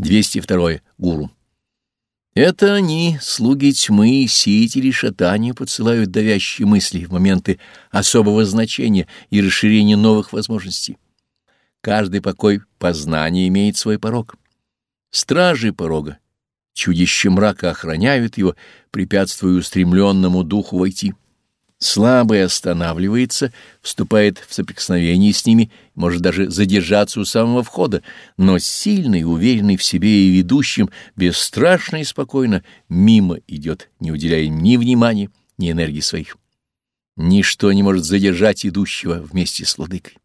202. Гуру. Это они, слуги тьмы, сеятели шатания, подсылают давящие мысли в моменты особого значения и расширения новых возможностей. Каждый покой познания имеет свой порог. Стражи порога, чудище мрака охраняют его, препятствуя устремленному духу войти. Слабый останавливается, вступает в соприкосновение с ними, может даже задержаться у самого входа, но сильный, уверенный в себе и ведущим, бесстрашно и спокойно мимо идет, не уделяя ни внимания, ни энергии своих. Ничто не может задержать идущего вместе с владыкой.